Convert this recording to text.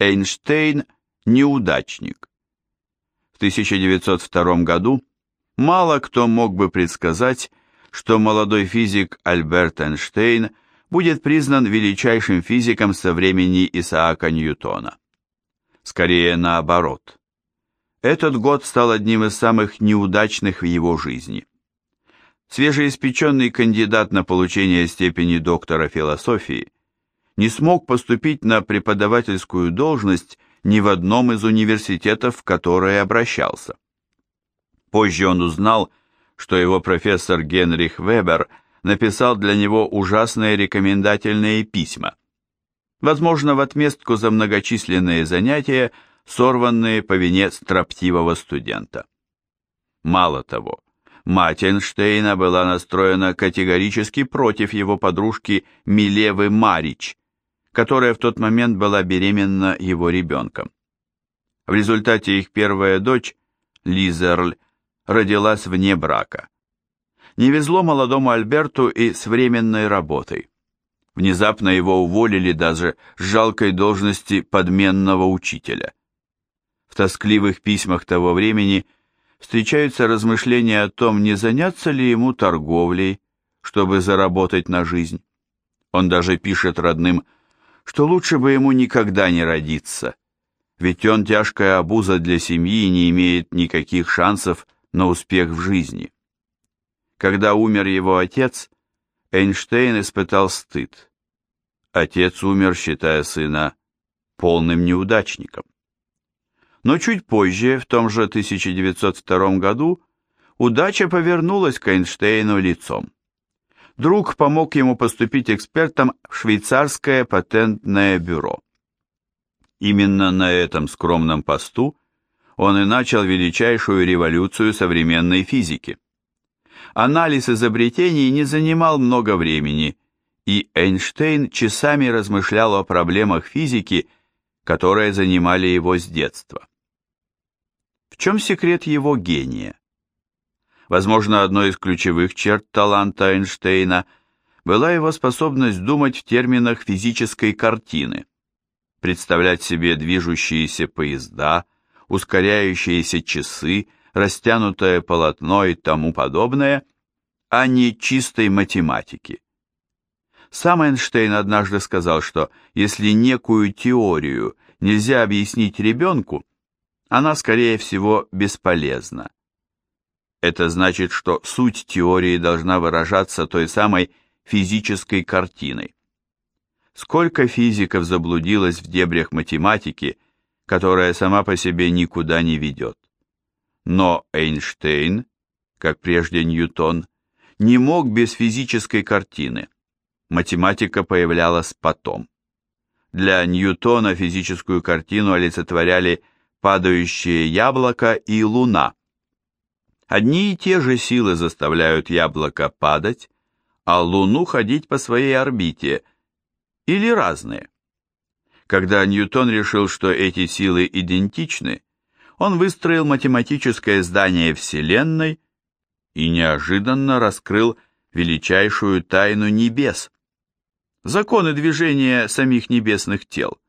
Эйнштейн – неудачник. В 1902 году мало кто мог бы предсказать, что молодой физик Альберт Эйнштейн будет признан величайшим физиком со времени Исаака Ньютона. Скорее наоборот. Этот год стал одним из самых неудачных в его жизни. Свежеиспеченный кандидат на получение степени доктора философии не смог поступить на преподавательскую должность ни в одном из университетов, в которые обращался. Позже он узнал, что его профессор Генрих Вебер написал для него ужасные рекомендательные письма. Возможно, в отместку за многочисленные занятия, сорванные по вине строптивого студента. Мало того, мать Эйнштейна была настроена категорически против его подружки Милевы Марич, которая в тот момент была беременна его ребенком. В результате их первая дочь, Лизерль, родилась вне брака. Не везло молодому Альберту и с временной работой. Внезапно его уволили даже с жалкой должности подменного учителя. В тоскливых письмах того времени встречаются размышления о том, не заняться ли ему торговлей, чтобы заработать на жизнь. Он даже пишет родным, что лучше бы ему никогда не родиться, ведь он тяжкая обуза для семьи и не имеет никаких шансов на успех в жизни. Когда умер его отец, Эйнштейн испытал стыд. Отец умер, считая сына полным неудачником. Но чуть позже, в том же 1902 году, удача повернулась к Эйнштейну лицом. Друг помог ему поступить экспертом в швейцарское патентное бюро. Именно на этом скромном посту он и начал величайшую революцию современной физики. Анализ изобретений не занимал много времени, и Эйнштейн часами размышлял о проблемах физики, которые занимали его с детства. В чем секрет его гения? Возможно, одной из ключевых черт таланта Эйнштейна была его способность думать в терминах физической картины, представлять себе движущиеся поезда, ускоряющиеся часы, растянутое полотно и тому подобное, а не чистой математики. Сам Эйнштейн однажды сказал, что если некую теорию нельзя объяснить ребенку, она, скорее всего, бесполезна. Это значит, что суть теории должна выражаться той самой физической картиной. Сколько физиков заблудилось в дебрях математики, которая сама по себе никуда не ведет. Но Эйнштейн, как прежде Ньютон, не мог без физической картины. Математика появлялась потом. Для Ньютона физическую картину олицетворяли падающее яблоко и луна. Одни и те же силы заставляют яблоко падать, а луну ходить по своей орбите, или разные. Когда Ньютон решил, что эти силы идентичны, он выстроил математическое здание Вселенной и неожиданно раскрыл величайшую тайну небес. Законы движения самих небесных тел.